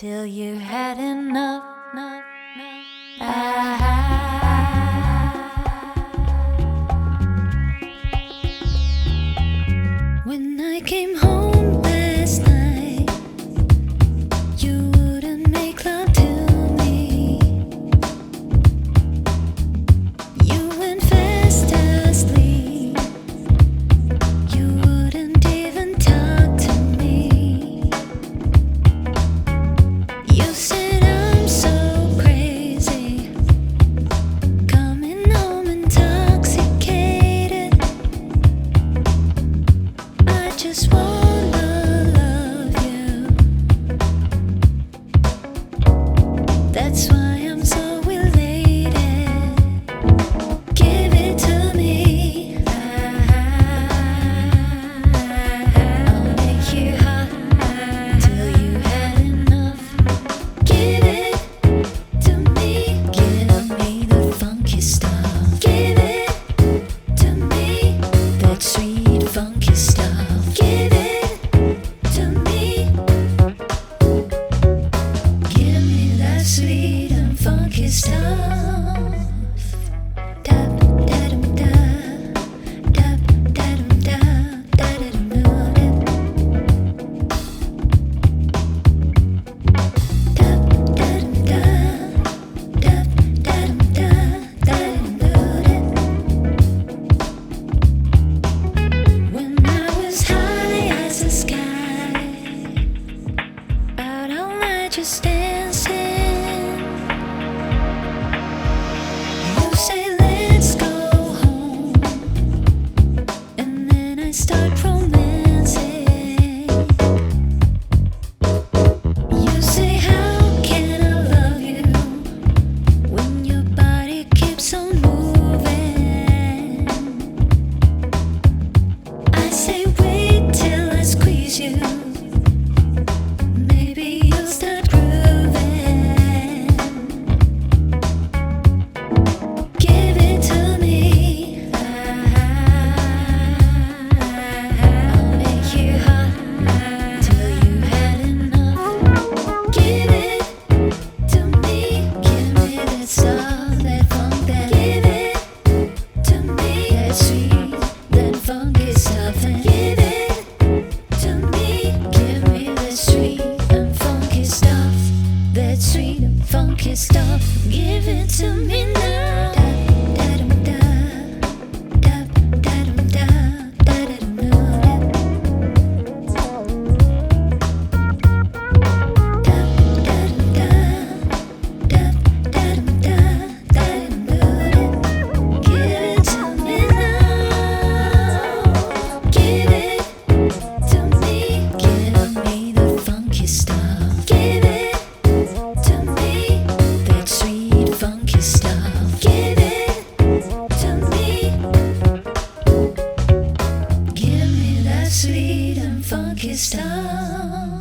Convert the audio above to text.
till you had enough. enough, enough. That's why start stop? Give it to me now. 生